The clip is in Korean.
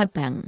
합방